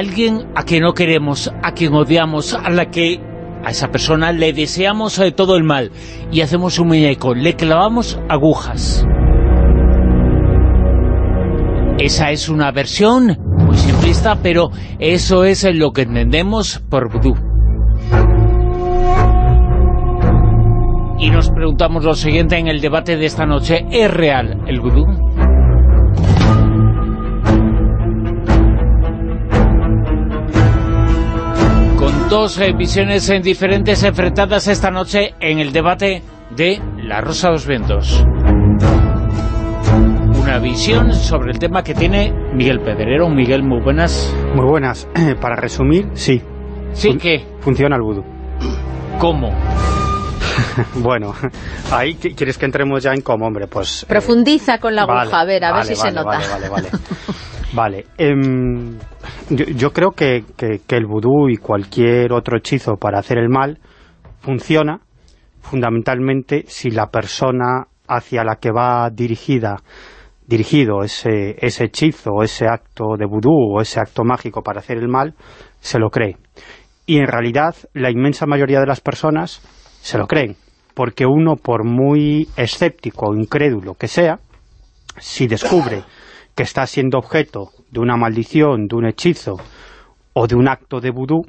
alguien a quien no queremos, a quien odiamos, a la que a esa persona le deseamos eh, todo el mal y hacemos un muñeco, le clavamos agujas. Esa es una versión muy simplista, pero eso es lo que entendemos por vudú. Y nos preguntamos lo siguiente en el debate de esta noche, ¿es real el vudú? dos eh, visiones en diferentes enfrentadas esta noche en el debate de La Rosa de los Vientos. Una visión sobre el tema que tiene Miguel Pedrero. Miguel, muy buenas. Muy buenas. Para resumir, sí. ¿Sí qué? Funciona el vudú. ¿Cómo? bueno, ahí quieres que entremos ya en cómo, hombre, pues... Eh, Profundiza con la aguja, a ver, a ver si se nota. Vale, vale, vale. Vale, em, yo, creo que, el vudú y cualquier otro hechizo para hacer el mal funciona fundamentalmente si la persona hacia la que va dirigida dirigido ese, ese hechizo, ese acto de vudú o ese acto mágico para hacer el mal, se lo cree. Y en realidad la inmensa mayoría de las personas se lo creen, porque uno, por muy escéptico o incrédulo que sea, si descubre que está siendo objeto de una maldición, de un hechizo o de un acto de vudú,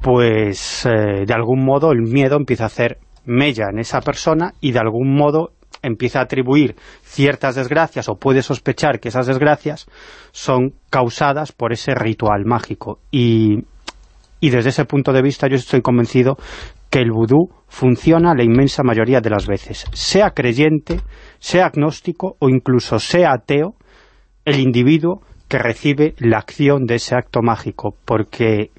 pues eh, de algún modo el miedo empieza a hacer mella en esa persona y de algún modo empieza a atribuir ciertas desgracias o puede sospechar que esas desgracias son causadas por ese ritual mágico. Y, y desde ese punto de vista yo estoy convencido que el vudú funciona la inmensa mayoría de las veces. Sea creyente, sea agnóstico o incluso sea ateo, el individuo que recibe la acción de ese acto mágico, porque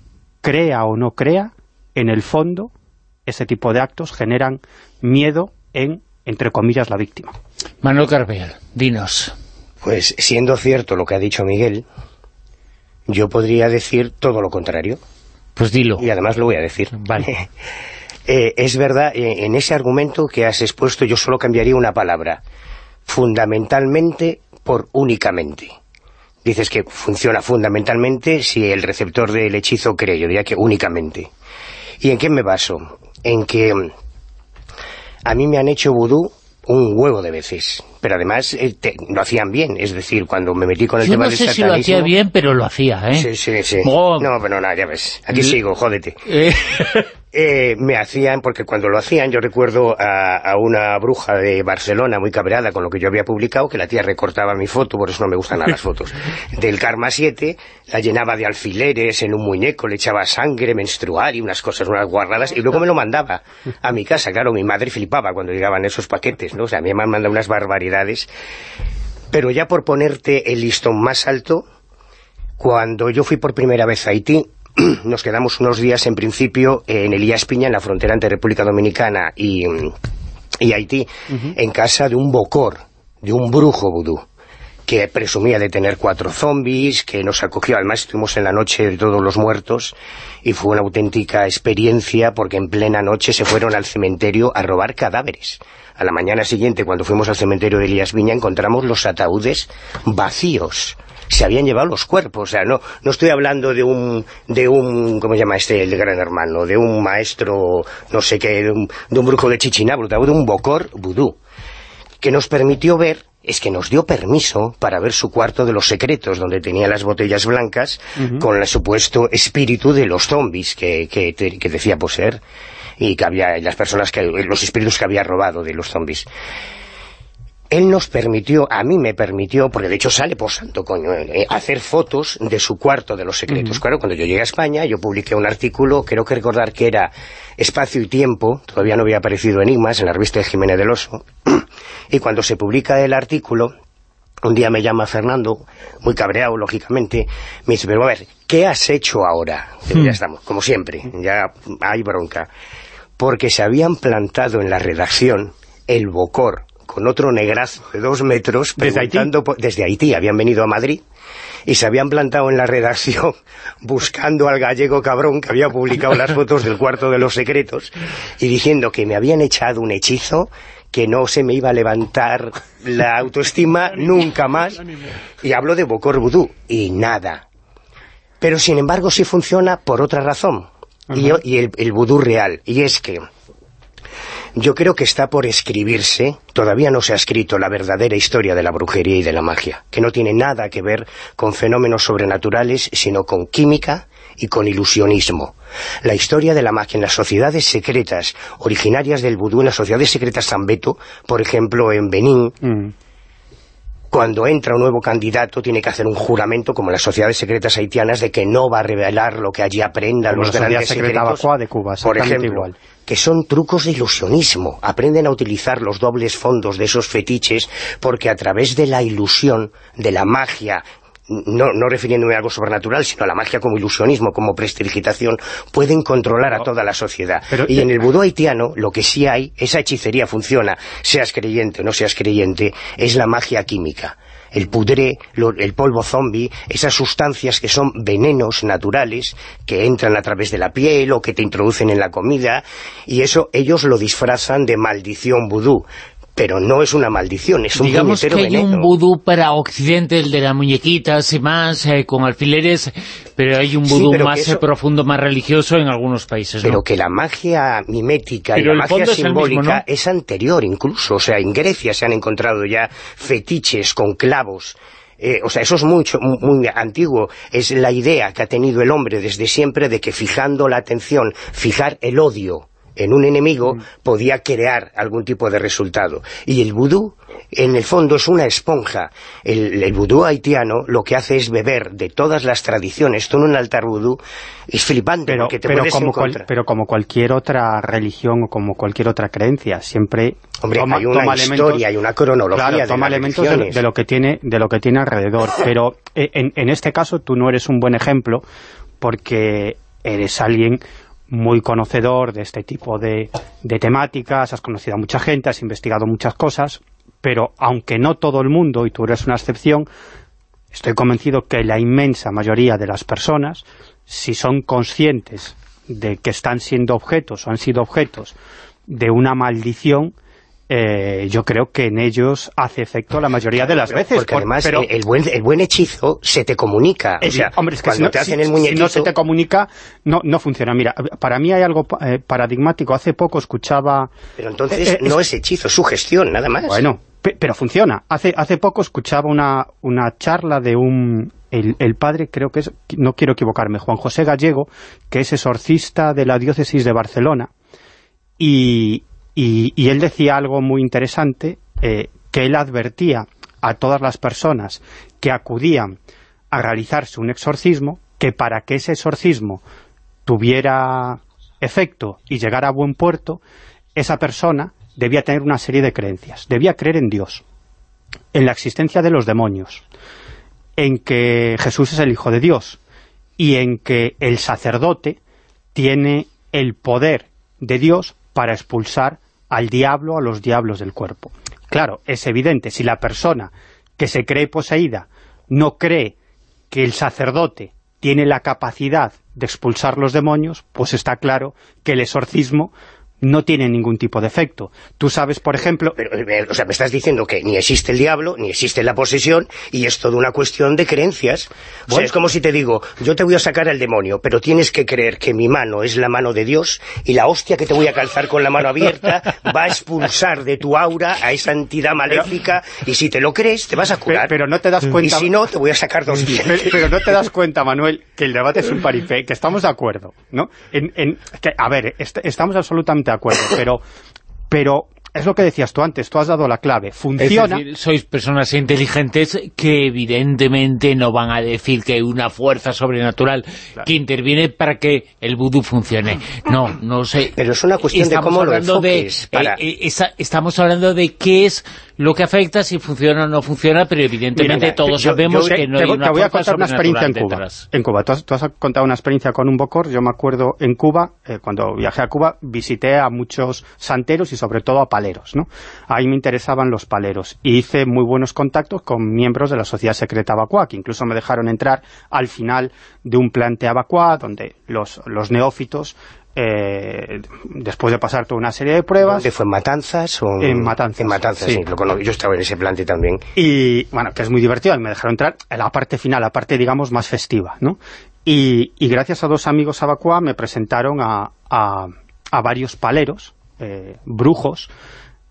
crea o no crea, en el fondo, ese tipo de actos generan miedo en, entre comillas, la víctima. Manuel Carvel, dinos. Pues siendo cierto lo que ha dicho Miguel, yo podría decir todo lo contrario. Pues dilo. Y además lo voy a decir. Vale. Eh, es verdad, eh, en ese argumento que has expuesto yo solo cambiaría una palabra. Fundamentalmente por únicamente. Dices que funciona fundamentalmente si el receptor del hechizo cree, yo diría que únicamente. ¿Y en qué me baso? En que a mí me han hecho vudú un huevo de veces. Pero además eh, lo hacían bien. Es decir, cuando me metí con el tema no del sé si lo hacía bien, pero lo hacía, ¿eh? Sí, sí, sí. No, pero nada, ya ves. Aquí sigo, jódete. Eh. Eh, me hacían, porque cuando lo hacían, yo recuerdo a, una bruja de Barcelona muy cabreada con lo que yo había publicado, que la tía recortaba mi foto, por eso no me gustan las fotos, del Karma 7, la llenaba de alfileres en un muñeco, le echaba sangre menstrual y unas cosas, unas guarradas, y luego me lo mandaba a mi casa. Claro, mi madre flipaba cuando llegaban esos paquetes, ¿no? O sea, a mí me han mandado unas barbaridades. Pero ya por ponerte el listón más alto, cuando yo fui por primera vez a Haití, nos quedamos unos días en principio en Elías Piña, en la frontera entre República Dominicana y, Haití, en casa de un bocor, de un brujo vudú que presumía de tener cuatro zombies, que nos acogió, además estuvimos en la noche de todos los muertos, y fue una auténtica experiencia porque en plena noche se fueron al cementerio a robar cadáveres. A la mañana siguiente, cuando fuimos al cementerio de Elías Viña, encontramos los ataúdes vacíos se habían llevado los cuerpos, o sea, no, no estoy hablando de un, de un, ¿cómo se llama este, el gran hermano? De un maestro, no sé qué, de un, de un brujo de Chichinabro, de un bocor vudú, que nos permitió ver es que nos dio permiso para ver su cuarto de los secretos, donde tenía las botellas blancas, con el supuesto espíritu de los zombies que, que, que decía poseer, y que había las personas que, los espíritus que había robado de los zombies él nos permitió, a mí me permitió, porque de hecho sale por santo coño, eh, hacer fotos de su cuarto de los secretos. Claro, cuando yo llegué a España, yo publiqué un artículo, creo que recordar que era Espacio y Tiempo, todavía no había aparecido Enigmas, en la revista de Jiménez del Oso, y cuando se publica el artículo, un día me llama Fernando, muy cabreado, lógicamente, me dice, pero a ver, ¿qué has hecho ahora? Ya hmm. estamos, como siempre, ya hay bronca. Porque se habían plantado en la redacción el bocor con otro negrazo de dos metros desde Haití. desde Haití, habían venido a Madrid y se habían plantado en la redacción buscando al gallego cabrón que había publicado las fotos del cuarto de los secretos y diciendo que me habían echado un hechizo que no se me iba a levantar la autoestima nunca más. Y hablo de Bocor Vudú y nada. Pero sin embargo sí funciona por otra razón. Y, el, el vudú real. Y es que yo creo que está por escribirse, todavía no se ha escrito la verdadera historia de la brujería y de la magia, que no tiene nada que ver con fenómenos sobrenaturales, sino con química y con ilusionismo. La historia de la magia en las sociedades secretas, originarias del vudú, en las sociedades secretas Beto, por ejemplo en Benín, mm cuando entra un nuevo candidato tiene que hacer un juramento como las sociedades secretas haitianas de que no va a revelar lo que allí aprenda los grandes secretos de Cuba, por ejemplo que son trucos de ilusionismo. Aprenden a utilizar los dobles fondos de esos fetiches porque a través de la ilusión de la magia no, no refiriéndome a algo sobrenatural, sino a la magia como ilusionismo, como prestidigitación, pueden controlar a toda la sociedad. y en el vudú haitiano, lo que sí hay, esa hechicería funciona, seas creyente o no seas creyente, es la magia química. El pudré, el polvo zombie, esas sustancias que son venenos naturales que entran a través de la piel o que te introducen en la comida y eso ellos lo disfrazan de maldición vudú pero no es una maldición, es un Digamos que hay un vudú para Occidente, el de las muñequitas y más, eh, con alfileres, pero hay un vudú más eh, profundo, más religioso en algunos países, Pero que la magia mimética y la magia simbólica es, anterior incluso, o sea, en Grecia se han encontrado ya fetiches con clavos, eh, o sea, eso es mucho, muy antiguo, es la idea que ha tenido el hombre desde siempre de que fijando la atención, fijar el odio en un enemigo mm. podía crear algún tipo de resultado. Y el vudú, en el fondo, es una esponja. El, vudú haitiano lo que hace es beber de todas las tradiciones. Tú en un altar vudú es flipante pero, te pero como pero como cualquier otra religión o como cualquier otra creencia, siempre Hombre, hay una historia, hay una cronología de toma elementos de, lo que tiene, de lo que tiene alrededor. Pero eh, en, en este caso tú no eres un buen ejemplo porque eres alguien muy conocedor de este tipo de, temáticas, has conocido a mucha gente, has investigado muchas cosas, pero aunque no todo el mundo, y tú eres una excepción, estoy convencido que la inmensa mayoría de las personas, si son conscientes de que están siendo objetos o han sido objetos de una maldición, eh, yo creo que en ellos hace efecto la mayoría de las veces. Porque además el, buen, el buen hechizo se te comunica. o sea, hombre, es que cuando te hacen el muñequito... Si no se te comunica, no, no funciona. Mira, para mí hay algo eh, paradigmático. Hace poco escuchaba... Pero entonces eh, no es hechizo, es sugestión, nada más. Bueno, pero funciona. Hace, hace poco escuchaba una, una charla de un... El, el, padre, creo que es, no quiero equivocarme, Juan José Gallego, que es exorcista de la diócesis de Barcelona, y, y, él decía algo muy interesante, eh, que él advertía a todas las personas que acudían a realizarse un exorcismo, que para que ese exorcismo tuviera efecto y llegara a buen puerto, esa persona debía tener una serie de creencias. Debía creer en Dios, en la existencia de los demonios, en que Jesús es el Hijo de Dios y en que el sacerdote tiene el poder de Dios para expulsar al diablo, a los diablos del cuerpo. Claro, es evidente, si la persona que se cree poseída no cree que el sacerdote tiene la capacidad de expulsar los demonios, pues está claro que el exorcismo no tiene ningún tipo de efecto. Tú sabes, por ejemplo... Pero, eh, o sea, me estás diciendo que ni existe el diablo, ni existe la posesión, y es toda una cuestión de creencias. O sea, es como si te digo, yo te voy a sacar al demonio, pero tienes que creer que mi mano es la mano de Dios, y la hostia que te voy a calzar con la mano abierta va a expulsar de tu aura a esa entidad maléfica, y si te lo crees, te vas a curar. Pero, no te das cuenta... Y si no, te voy a sacar dos dientes. Pero, no te das cuenta, Manuel, que el debate es un paripé, que estamos de acuerdo, ¿no? En, que, a ver, estamos absolutamente de acuerdo, pero, pero es lo que decías tú antes, tú has dado la clave, funciona... sois personas inteligentes que evidentemente no van a decir que hay una fuerza sobrenatural que interviene para que el vudú funcione. No, no sé. Pero es una cuestión de cómo lo enfoques. Eh, eh, estamos hablando de qué es lo que afecta, si funciona o no funciona, pero evidentemente todos sabemos que no hay una Te voy a contar una experiencia en Cuba. En Cuba, tú has, contado una experiencia con un bocor, yo me acuerdo en Cuba, eh, cuando viajé a Cuba, visité a muchos santeros y sobre todo a paleros, ¿no? Ahí me interesaban los paleros y hice muy buenos contactos con miembros de la Sociedad Secreta Abacua, que incluso me dejaron entrar al final de un plante Abacua, donde los, los neófitos eh, después de pasar toda una serie de pruebas... ¿Dónde fue en Matanzas? O... En Matanzas, En Matanzas, sí. yo estaba en ese plante también. Y, bueno, que es muy divertido, me dejaron entrar en la parte final, la parte, digamos, más festiva, ¿no? Y, gracias a dos amigos abacua me presentaron a, a, varios paleros, eh, brujos,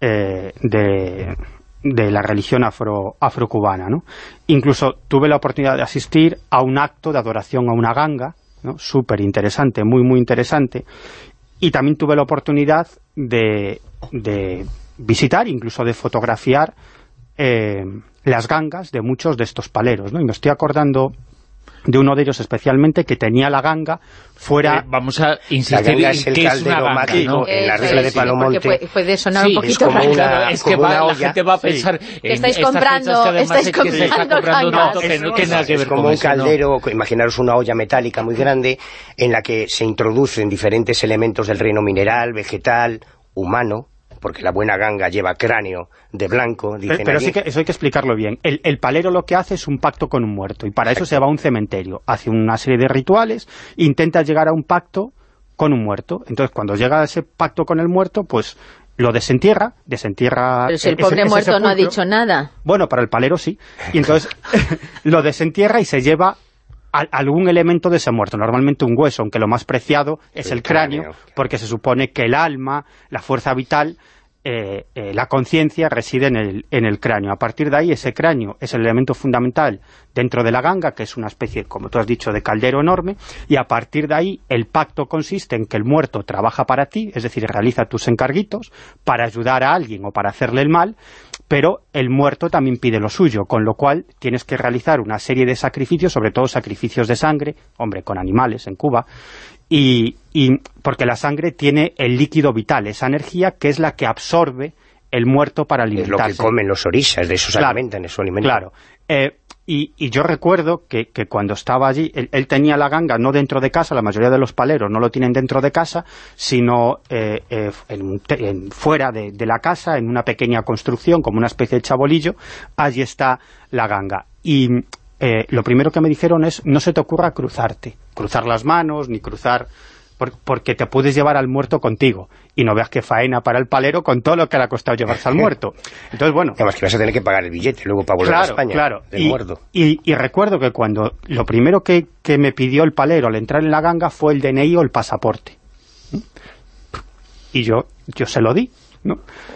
eh, de, de la religión afro, afrocubana, ¿no? Incluso tuve la oportunidad de asistir a un acto de adoración a una ganga, súper interesante, muy muy interesante. Y también tuve la oportunidad de, de visitar, incluso de fotografiar eh, las gangas de muchos de estos paleros, ¿no? Y me estoy acordando de uno de ellos especialmente que tenía la ganga fuera... Eh, vamos a insistir en es el que es una ganga, ¿no? en la regla de Palomonte. Puede, puede, sonar un poquito es como una, es que va, la gente va a pensar sí. en estáis comprando, estáis comprando, gangas. que no tiene nada que ver es como un caldero, imaginaros una olla metálica muy grande en la que se introducen diferentes elementos del reino mineral, vegetal, humano, porque la buena ganga lleva cráneo de blanco, dicen Pero, sí que eso hay que explicarlo bien. El, palero lo que hace es un pacto con un muerto, y para eso se va a un cementerio, hace una serie de rituales, intenta llegar a un pacto con un muerto. Entonces, cuando llega a ese pacto con el muerto, pues lo desentierra, desentierra... Pero si el pobre muerto no ha dicho nada. Bueno, para el palero sí. Y entonces lo desentierra y se lleva algún elemento de ese muerto, normalmente un hueso, aunque lo más preciado es el, cráneo, porque se supone que el alma, la fuerza vital, eh, eh, la conciencia reside en el, en el cráneo. A partir de ahí, ese cráneo es el elemento fundamental dentro de la ganga, que es una especie, como tú has dicho, de caldero enorme, y a partir de ahí el pacto consiste en que el muerto trabaja para ti, es decir, realiza tus encarguitos para ayudar a alguien o para hacerle el mal, pero el muerto también pide lo suyo, con lo cual tienes que realizar una serie de sacrificios, sobre todo sacrificios de sangre, hombre, con animales en Cuba, y, y porque la sangre tiene el líquido vital, esa energía que es la que absorbe el muerto para alimentarse. Es lo que comen los orisas, de eso se alimentan, eso alimento. Claro, eh, y, y, yo recuerdo que, que cuando estaba allí, él, tenía la ganga no dentro de casa, la mayoría de los paleros no lo tienen dentro de casa, sino eh, eh, en, fuera de, de, la casa, en una pequeña construcción, como una especie de chabolillo, allí está la ganga. Y eh, lo primero que me dijeron es, no se te ocurra cruzarte, cruzar las manos, ni cruzar porque te puedes llevar al muerto contigo y no veas qué faena para el palero con todo lo que le ha costado llevarse al muerto. Entonces, bueno... Además que vas a tener que pagar el billete luego para volver a España claro. y, muerto. Y, recuerdo que cuando lo primero que, que me pidió el palero al entrar en la ganga fue el DNI o el pasaporte. Y yo, yo se lo di.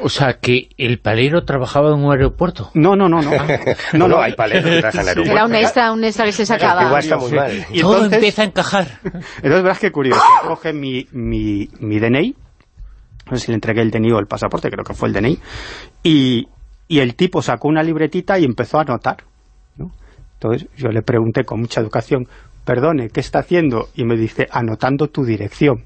O sea, que el palero trabajaba en un aeropuerto. No, no, no. No, no, no, hay paleros que trabajan en aeropuertos. Era un extra, un extra que se sacaba. está muy mal. Y Todo empieza a encajar. Entonces verás qué curioso. Coge mi, mi, mi DNI, no sé si le entregué el DNI o el pasaporte, creo que fue el DNI, y, y el tipo sacó una libretita y empezó a anotar. ¿no? Entonces yo le pregunté con mucha educación, perdone, ¿qué está haciendo? Y me dice, anotando tu dirección.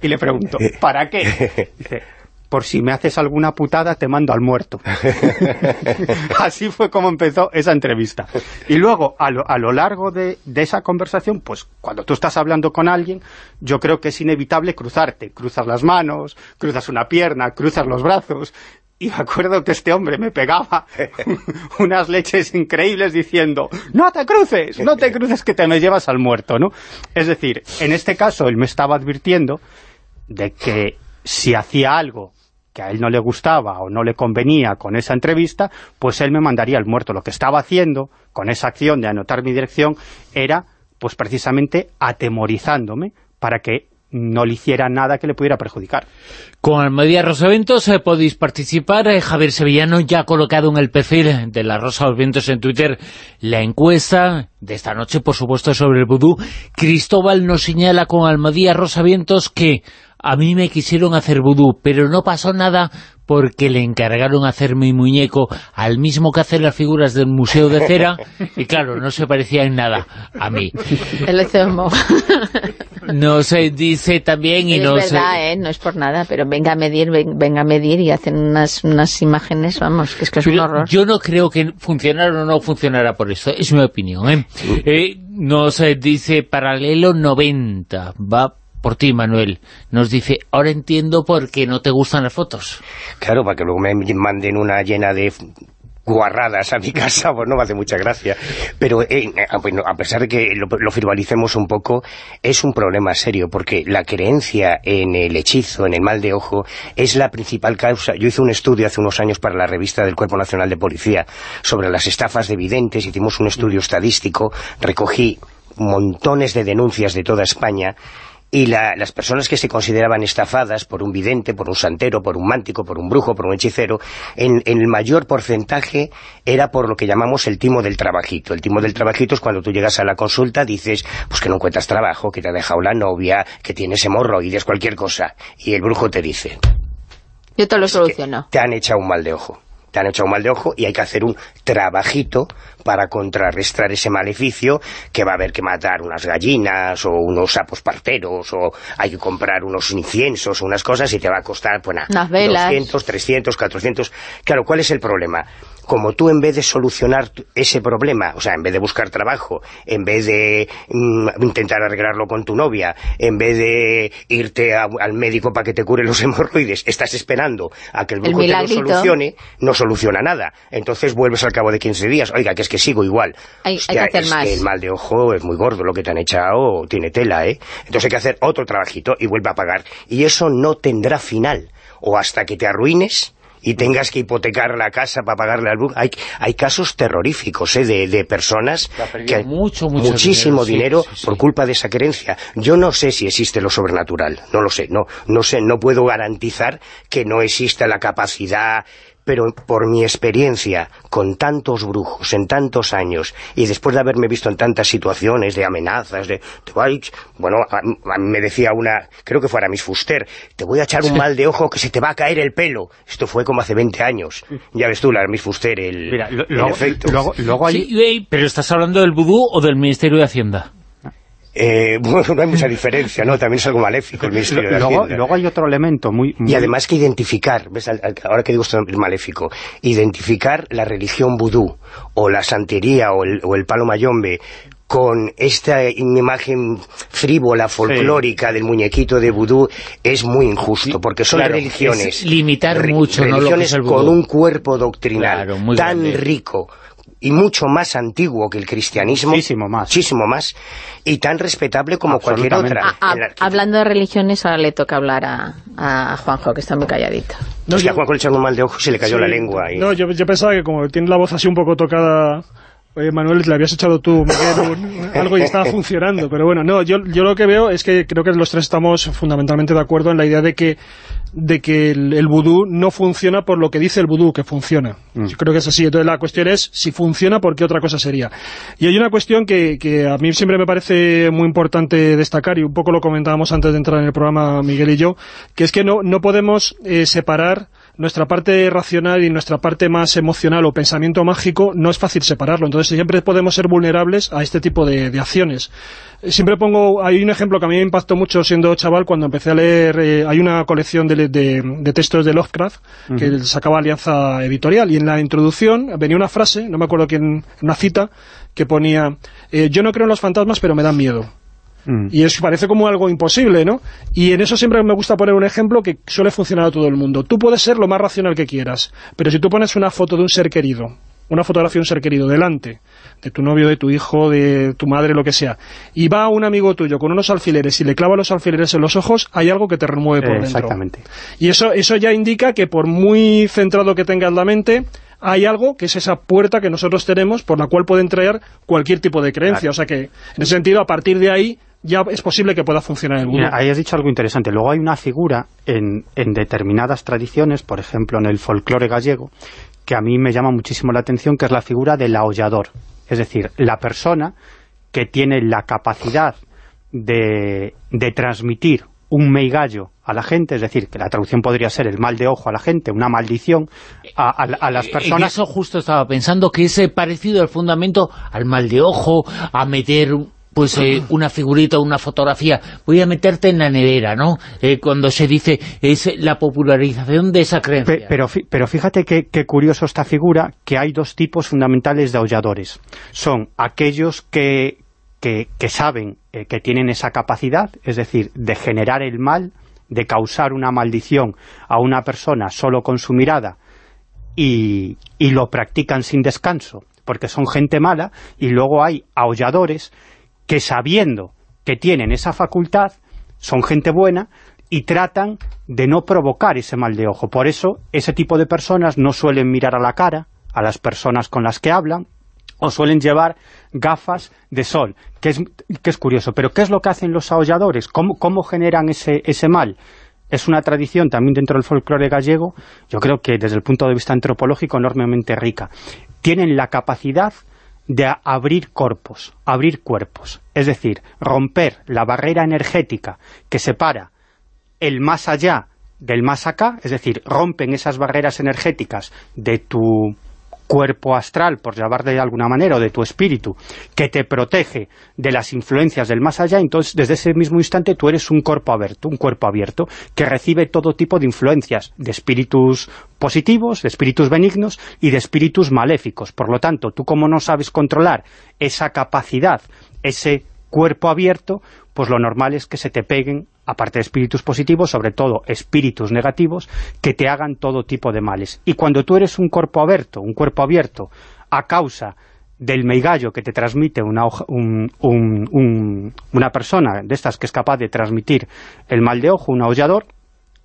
Y le pregunto, ¿para qué? Dice, por si me haces alguna putada te mando al muerto. Así fue como empezó esa entrevista. Y luego, a lo, a lo largo de, de, esa conversación, pues cuando tú estás hablando con alguien, yo creo que es inevitable cruzarte. Cruzas las manos, cruzas una pierna, cruzas los brazos, y me acuerdo que este hombre me pegaba unas leches increíbles diciendo ¡No te cruces! ¡No te cruces que te me llevas al muerto! ¿no? Es decir, en este caso él me estaba advirtiendo de que si hacía algo que a él no le gustaba o no le convenía con esa entrevista, pues él me mandaría al muerto. Lo que estaba haciendo con esa acción de anotar mi dirección era, pues precisamente, atemorizándome para que no le hiciera nada que le pudiera perjudicar. Con Almadía Rosaventos eh, podéis participar. Eh, Javier Sevillano ya ha colocado en el perfil de la Rosa Vientos en Twitter la encuesta de esta noche, por supuesto, sobre el vudú. Cristóbal nos señala con Almadía Rosavientos que a mí me quisieron hacer vudú, pero no pasó nada porque le encargaron hacer mi muñeco al mismo que hacer las figuras del Museo de Cera, y claro, no se parecía en nada a mí. El Nos dice también y es. Es verdad, ¿eh? no es por nada, pero venga a medir, venga a medir y hacen unas, unas imágenes, vamos, que es que es un horror. Yo no creo que funcionara o no funcionara por eso, es mi opinión. ¿eh? eh nos dice Paralelo 90, va por ti, Manuel. Nos dice, ahora entiendo por qué no te gustan las fotos. Claro, para que luego me manden una llena de guarradas a mi casa, pues no me hace mucha gracia. Pero eh, ah, a pesar de que lo, lo un poco, es un problema serio, porque la creencia en el hechizo, en el mal de ojo, es la principal causa. Yo hice un estudio hace unos años para la revista del Cuerpo Nacional de Policía sobre las estafas de videntes, hicimos un estudio estadístico, recogí montones de denuncias de toda España y las personas que se consideraban estafadas por un vidente, por un santero, por un mántico, por un brujo, por un hechicero, en, el mayor porcentaje era por lo que llamamos el timo del trabajito. El timo del trabajito es cuando tú llegas a la consulta, dices pues que no encuentras trabajo, que te ha dejado la novia, que tienes hemorroides, cualquier cosa. Y el brujo te dice... Yo te lo soluciono. Te han echado un mal de ojo te han echado un mal de ojo y hay que hacer un trabajito para contrarrestar ese maleficio que va a haber que matar unas gallinas o unos sapos parteros o hay que comprar unos inciensos o unas cosas y te va a costar pues, nada, 200, 300, 400... Claro, ¿cuál es el problema? como tú en vez de solucionar ese problema, o sea, en vez de buscar trabajo, en vez de mm, intentar arreglarlo con tu novia, en vez de irte al médico para que te cure los hemorroides, estás esperando a que el brujo te lo solucione, no soluciona nada. Entonces vuelves al cabo de 15 días, oiga, que es que sigo igual. Hay, que hacer más. el mal de ojo es muy gordo, lo que te han echado tiene tela, ¿eh? Entonces hay que hacer otro trabajito y vuelve a pagar. Y eso no tendrá final. O hasta que te arruines y tengas que hipotecar la casa para pagarle al Hay, hay casos terroríficos ¿eh? de, de personas que hay mucho, muchísimo dinero, por culpa de esa creencia. Yo no sé si existe lo sobrenatural, no lo sé, no, no sé, no puedo garantizar que no exista la capacidad pero por mi experiencia con tantos brujos en tantos años y después de haberme visto en tantas situaciones de amenazas, de te bueno, me decía una, creo que fuera Miss Fuster, te voy a echar un mal de ojo que se te va a caer el pelo. Esto fue como hace 20 años. Ya ves tú, la Miss Fuster, el, efecto. Luego, pero estás hablando del vudú o del Ministerio de Hacienda. Eh, bueno, no hay mucha diferencia, ¿no? También es algo maléfico el Ministerio de luego, Luego hay otro elemento muy, Y además que identificar, ¿ves? ahora que digo esto es maléfico, identificar la religión vudú, o la santería, o el, o el palo mayombe, con esta imagen frívola, folclórica del muñequito de vudú es muy injusto, porque son religiones... limitar mucho, religiones con un cuerpo doctrinal tan rico y mucho más antiguo que el cristianismo, muchísimo más, muchísimo más y tan respetable como cualquier otra. hablando de religiones, ahora le toca hablar a, Juanjo, que está muy calladito. No, es que a Juanjo le echaron un mal de ojo y se le cayó la lengua. Y... No, yo, yo pensaba que como tiene la voz así un poco tocada Oye, Manuel, le habías echado tú, algo y estaba funcionando. Pero bueno, no, yo, yo lo que veo es que creo que los tres estamos fundamentalmente de acuerdo en la idea de que de que el, vudú no funciona por lo que dice el vudú que funciona. Mm. Yo creo que es así. Entonces la cuestión es, si funciona, ¿por qué otra cosa sería? Y hay una cuestión que, que a mí siempre me parece muy importante destacar, y un poco lo comentábamos antes de entrar en el programa Miguel y yo, que es que no, no podemos eh, separar nuestra parte racional y nuestra parte más emocional o pensamiento mágico no es fácil separarlo. Entonces siempre podemos ser vulnerables a este tipo de, acciones. Siempre pongo, hay un ejemplo que a mí me impactó mucho siendo chaval cuando empecé a leer, eh, hay una colección de, de, textos de Lovecraft que sacaba Alianza Editorial y en la introducción venía una frase, no me acuerdo quién, una cita, que ponía, eh, yo no creo en los fantasmas pero me dan miedo. Mm. Y eso parece como algo imposible, ¿no? Y en eso siempre me gusta poner un ejemplo que suele funcionar a todo el mundo. Tú puedes ser lo más racional que quieras, pero si tú pones una foto de un ser querido, una fotografía de un ser querido delante de tu novio, de tu hijo, de tu madre, lo que sea, y va un amigo tuyo con unos alfileres y le clava los alfileres en los ojos, hay algo que te remueve por dentro. Exactamente. Y eso, eso ya indica que por muy centrado que tengas la mente, hay algo que es esa puerta que nosotros tenemos por la cual pueden traer cualquier tipo de creencia. O sea que, en ese sentido, a partir de ahí ya es posible que pueda funcionar el mundo. ahí has dicho algo interesante. Luego hay una figura en, en determinadas tradiciones, por ejemplo en el folclore gallego, que a mí me llama muchísimo la atención, que es la figura del aullador. Es decir, la persona que tiene la capacidad de, de transmitir un meigallo a la gente, es decir, que la traducción podría ser el mal de ojo a la gente, una maldición a, las personas. En eso justo estaba pensando que es parecido al fundamento al mal de ojo, a meter pues eh, una figurita, una fotografía, voy a meterte en la nevera, ¿no? Eh, cuando se dice, es la popularización de esa creencia. Pero, pero fíjate qué, curioso esta figura, que hay dos tipos fundamentales de aulladores. Son aquellos que, que, saben eh, que tienen esa capacidad, es decir, de generar el mal, de causar una maldición a una persona solo con su mirada, y, y lo practican sin descanso, porque son gente mala, y luego hay aulladores que sabiendo que tienen esa facultad, son gente buena y tratan de no provocar ese mal de ojo. Por eso, ese tipo de personas no suelen mirar a la cara a las personas con las que hablan, o suelen llevar gafas de sol, que es, que es curioso. Pero ¿qué es lo que hacen los aulladores? ¿Cómo, cómo generan ese, ese mal? Es una tradición también dentro del folclore gallego, yo creo que desde el punto de vista antropológico enormemente rica. Tienen la capacidad de abrir cuerpos, abrir cuerpos, es decir, romper la barrera energética que separa el más allá del más acá, es decir, rompen esas barreras energéticas de tu cuerpo astral, por llamarle de alguna manera, o de tu espíritu, que te protege de las influencias del más allá, entonces desde ese mismo instante tú eres un cuerpo abierto, un cuerpo abierto, que recibe todo tipo de influencias, de espíritus positivos, de espíritus benignos y de espíritus maléficos. Por lo tanto, tú como no sabes controlar esa capacidad, ese cuerpo abierto, pues lo normal es que se te peguen, aparte de espíritus positivos, sobre todo espíritus negativos, que te hagan todo tipo de males. Y cuando tú eres un cuerpo abierto, un cuerpo abierto, a causa del meigallo que te transmite una, una persona de estas que es capaz de transmitir el mal de ojo, un aullador,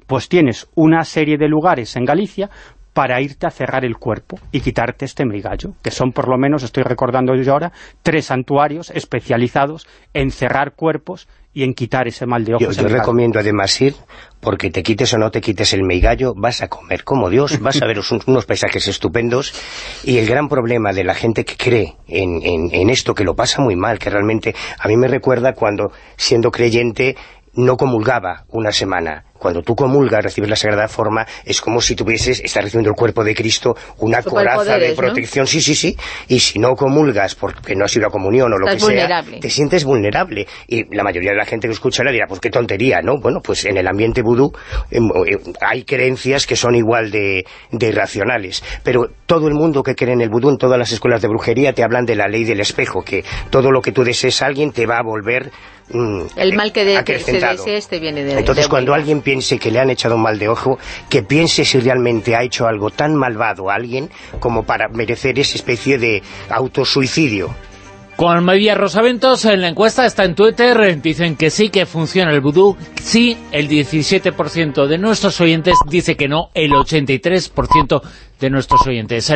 pues tienes una serie de lugares en Galicia para irte a cerrar el cuerpo y quitarte este meigallo, que son por lo menos, estoy recordando yo ahora, tres santuarios especializados en cerrar cuerpos y en quitar ese mal de ojos. Yo, recomiendo además ir, porque te quites o no te quites el meigallo, vas a comer como Dios, vas a ver unos paisajes estupendos, y el gran problema de la gente que cree en, en esto, que lo pasa muy mal, que realmente a mí me recuerda cuando, siendo creyente, no comulgaba una semana. Cuando tú comulgas, recibes la Sagrada Forma, es como si tuvieses, estás recibiendo el cuerpo de Cristo, una coraza de protección, sí, sí, sí, y si no comulgas porque no has ido a comunión o lo que sea, te sientes vulnerable. Y la mayoría de la gente que escucha la dirá, pues qué tontería, ¿no? Bueno, pues en el ambiente vudú em, eh, hay creencias que son igual de, de irracionales, pero todo el mundo que cree en el vudú, en todas las escuelas de brujería, te hablan de la ley del espejo, que todo lo que tú desees a alguien te va a volver Mm, el mal que, de, se desea este viene de Entonces cuando alguien piense que le han echado un mal de ojo, que piense si realmente ha hecho algo tan malvado a alguien como para merecer esa especie de autosuicidio. Con María Rosaventos en la encuesta está en Twitter, dicen que sí que funciona el vudú, sí, el 17% de nuestros oyentes dice que no, el 83% de nuestros oyentes.